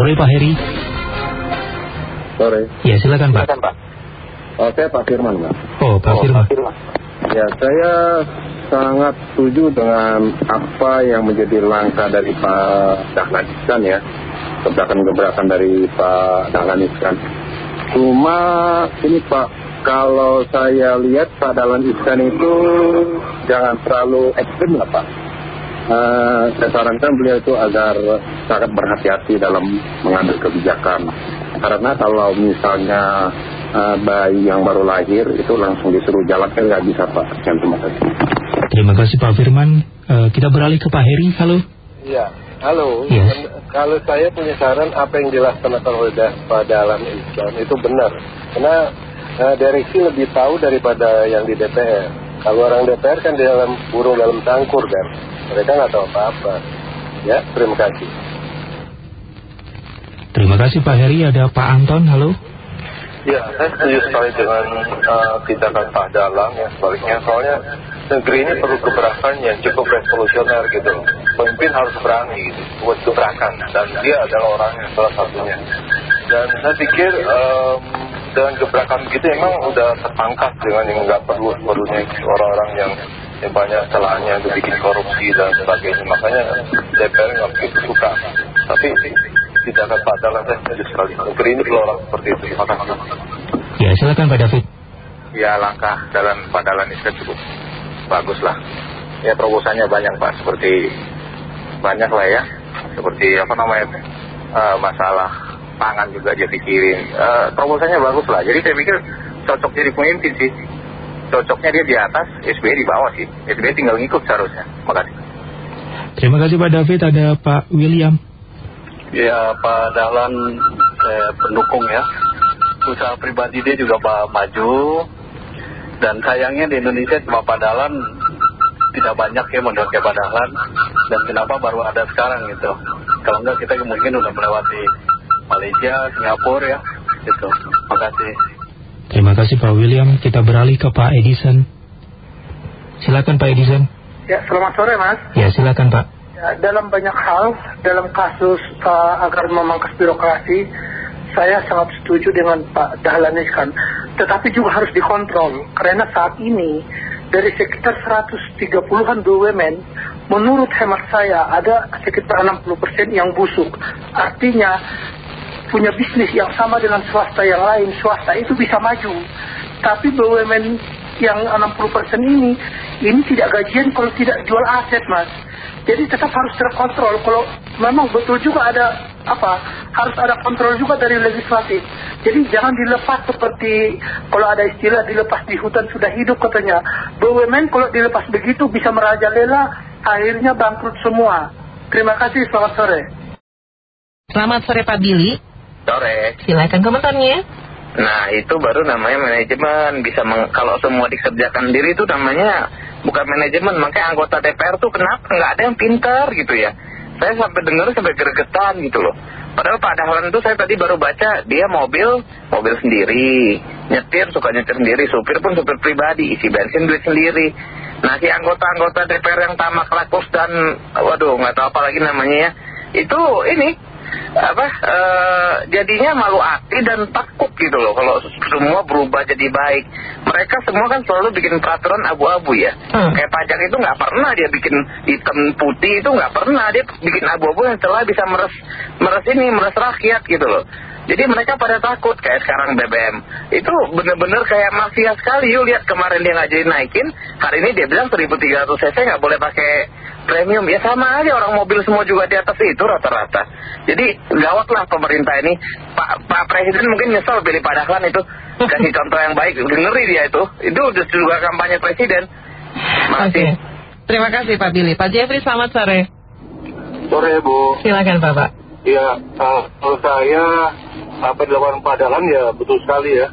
Sore Pak Heri. Sore. Ya silakan Pak. Silakan Pak. Oh, saya Pak Firman Pak. Oh Pak oh, Firman. Pak Firman. Ya saya sangat setuju dengan apa yang menjadi langkah dari Pak Dahlan Iskan ya. Gebrakan-gebrakan dari Pak Dahlan Iskan. Cuma ini Pak, kalau saya lihat Pak Dahlan Iskan itu jangan terlalu ekstrim lah Pak. Uh, saya sarankan beliau itu agar sangat berhati-hati dalam mengambil kebijakan. Karena kalau misalnya uh, bayi yang baru lahir itu langsung disuruh jalan kan nggak bisa Pak. Terima kasih. Terima kasih Pak Firman. Uh, kita beralih ke Pak Heri. Halo. Iya. Halo, yes. kalau saya punya saran apa yang dilaksanakan oleh Pak Dahlan Iskan itu benar. Karena uh, direksi lebih tahu daripada yang di DPR. Kalau orang DPR kan di dalam burung dalam tangkur kan. Mereka nggak tahu apa-apa. Ya, terima kasih. Terima kasih Pak Heri. Ada Pak Anton, halo. Ya, saya setuju sekali dengan uh, tindakan Pak Dalang ya sebaliknya. Soalnya negeri ini perlu gebrakan yang cukup revolusioner gitu. Pemimpin harus berani gitu, buat gebrakan. Dan dia adalah orangnya salah satunya. Dan saya pikir um, dengan gebrakan begitu emang udah terpangkas dengan yang nggak perlu perlunya orang-orang yang yang banyak kesalahannya untuk bikin korupsi dan sebagainya. Makanya DPR nggak begitu suka. Tapi tidak akan padalah saya setuju sekali. Negeri ini perlu orang seperti itu. Terima kasih. Ya silakan Pak David. Ya langkah dalam padalan itu cukup bagus lah. Ya terobosannya banyak Pak. Seperti banyak lah ya. Seperti apa namanya uh, masalah pangan juga dia pikirin. Uh, terobosannya bagus lah. Jadi saya pikir cocok jadi pemimpin sih cocoknya dia di atas, SBY di bawah sih. SBY tinggal ngikut seharusnya. Terima kasih. Terima kasih Pak David. Ada Pak William. Ya Pak Dahlan eh, pendukung ya. Usaha pribadi dia juga Pak maju. Dan sayangnya di Indonesia cuma Pak Dahlan tidak banyak ya kayak Pak Dahlan. Dan kenapa baru ada sekarang gitu. Kalau enggak kita mungkin udah melewati Malaysia, Singapura ya. Gitu. Terima kasih. Terima kasih Pak William. Kita beralih ke Pak Edison. Silakan Pak Edison. Ya, selamat sore Mas. Ya, silakan Pak. Ya, dalam banyak hal, dalam kasus uh, agar memangkas birokrasi, saya sangat setuju dengan Pak Dahlan Iskan. Tetapi juga harus dikontrol, karena saat ini dari sekitar 130-an BUMN, menurut hemat saya ada sekitar 60% yang busuk. Artinya punya bisnis yang sama dengan swasta yang lain, swasta itu bisa maju. Tapi BUMN yang 60% ini, ini tidak gajian kalau tidak jual aset mas. Jadi tetap harus terkontrol. Kalau memang betul juga ada apa, harus ada kontrol juga dari legislatif. Jadi jangan dilepas seperti kalau ada istilah dilepas di hutan sudah hidup katanya. BUMN kalau dilepas begitu bisa merajalela, akhirnya bangkrut semua. Terima kasih, selamat sore. Selamat sore Pak Billy. Sore. Silakan komentarnya. Nah itu baru namanya manajemen. Bisa meng, kalau semua dikerjakan sendiri itu namanya bukan manajemen. Makanya anggota DPR tuh kenapa nggak ada yang pintar gitu ya. Saya sampai dengar sampai gregetan gitu loh. Padahal Pak Dahlan itu saya tadi baru baca dia mobil mobil sendiri. Nyetir suka nyetir sendiri. Supir pun supir pribadi isi bensin duit sendiri. Nah si anggota-anggota DPR yang tamak lakus dan waduh nggak tahu apa lagi namanya ya. Itu ini apa uh, jadinya malu hati dan takut gitu loh kalau semua berubah jadi baik. Mereka semua kan selalu bikin peraturan abu-abu ya. Hmm. kayak pajak itu nggak pernah dia bikin hitam putih itu nggak pernah. Dia bikin abu-abu yang setelah bisa meres meres ini meres rakyat gitu loh jadi mereka pada takut kayak sekarang BBM itu bener-bener kayak mafia sekali. Yuk lihat kemarin dia nggak jadi naikin hari ini dia bilang 1300 cc nggak boleh pakai premium. Ya sama aja orang mobil semua juga di atas itu rata-rata. Jadi gawat lah pemerintah ini. Pak, Pak Presiden mungkin nyesel pilih Pak Dahlan itu. Kasih contoh yang baik. Ngeri dia itu. Itu juga kampanye Presiden. Oke. Terima kasih Pak Billy. Pak Jeffrey selamat sore. Sore Bu. Silakan Bapak. Ya kalau saya apa dilakukan Pak Dahlan ya betul sekali ya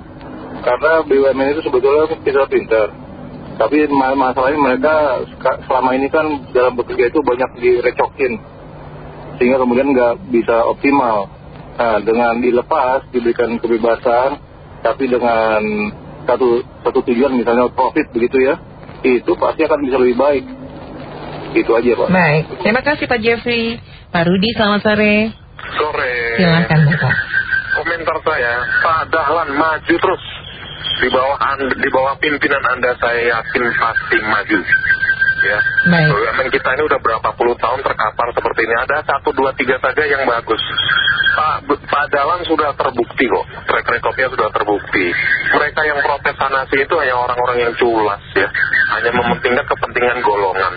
karena BUMN itu sebetulnya kita pintar tapi masalahnya mereka selama ini kan dalam bekerja itu banyak direcokin. Sehingga kemudian nggak bisa optimal. Nah, dengan dilepas, diberikan kebebasan, tapi dengan satu, satu tujuan misalnya profit begitu ya, itu pasti akan bisa lebih baik. Itu aja Pak. Baik, terima kasih Pak Jeffrey. Pak Rudi, selamat sore. Sore. Silakan Bapak. Komentar saya, Pak Dahlan maju terus. Di bawah anda, di bawah pimpinan Anda saya yakin pasti maju. Ya. Baik. BUMN kita ini udah berapa puluh tahun terkapar seperti ini. Ada satu, dua, tiga saja yang bagus. Pak, Pak Dahlan sudah terbukti kok. Track recordnya sudah terbukti. Mereka yang protes sanasi itu hanya orang-orang yang culas ya. Hanya mementingkan kepentingan golongan.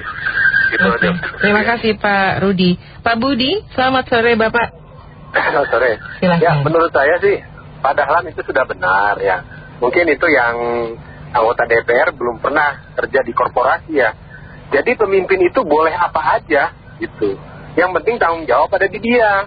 Itu Oke. aja. Terima kasih Pak Rudi. Pak Budi, selamat sore Bapak. Sore. Silakan. Ya, menurut saya sih Pak Dahlan itu sudah benar ya. Mungkin itu yang anggota DPR belum pernah kerja di korporasi ya. Jadi pemimpin itu boleh apa aja gitu. Yang penting tanggung jawab ada di dia.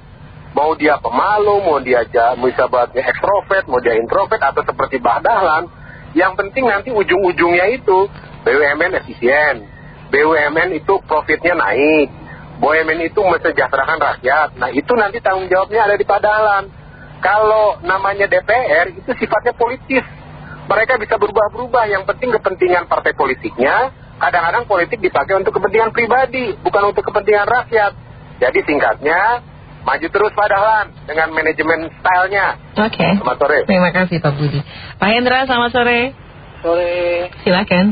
Mau dia pemalu, mau dia bisa buatnya ekstrovert, mau dia introvert atau seperti Pak Dahlan. Yang penting nanti ujung-ujungnya itu BUMN efisien. BUMN itu profitnya naik. BUMN itu mensejahterakan rakyat. Nah itu nanti tanggung jawabnya ada di Pak Dahlan. Kalau namanya DPR itu sifatnya politis. Mereka bisa berubah-berubah. Yang penting kepentingan partai politiknya. Kadang-kadang politik dipakai untuk kepentingan pribadi, bukan untuk kepentingan rakyat. Jadi singkatnya, maju terus Pak Dahlan dengan manajemen stylenya. Oke. Selamat sore. Terima kasih Pak Budi. Pak Hendra, selamat sore. Sore, Silakan.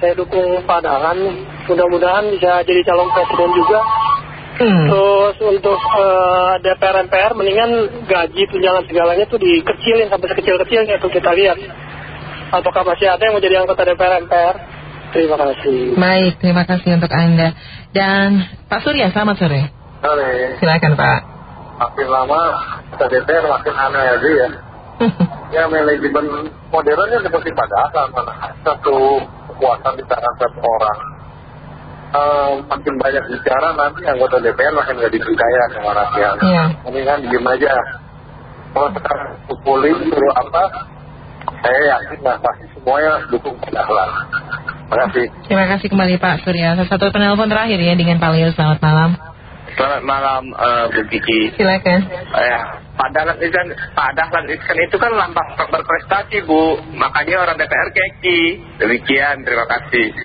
saya dukung Pak Dahlan. Mudah-mudahan bisa jadi calon presiden juga. Hmm. Terus untuk eh, DPR MPR mendingan gaji tunjangan segalanya tuh dikecilin sampai sekecil-kecilnya tuh kita lihat. Apakah masih ada yang mau jadi anggota DPR MPR? Terima kasih. Baik, terima kasih untuk Anda. Dan Pak Surya, selamat sore. Sore. Silakan Pak. Makin lama kita DPR makin aneh aja ya. Ya manajemen modernnya seperti Pak Dahlan. Mana satu kekuasaan di tangan satu orang. Eh, makin banyak bicara nanti anggota DPR makin gak dipercaya sama rakyat. Iya. Mendingan diem aja. Kalau sekarang pukulin suruh apa, saya yakin lah pasti semuanya dukung Pak Dahlan. Terima kasih. Terima kasih kembali Pak Surya. Satu penelpon terakhir ya dengan Pak Leo. Selamat malam. Selamat malam eh, Bu Kiki. Silakan. Ya, Pak Dahlan itu kan, Pak Dahlan itu kan, itu kan lambang berprestasi Bu. Makanya orang DPR keki. Demikian, terima kasih.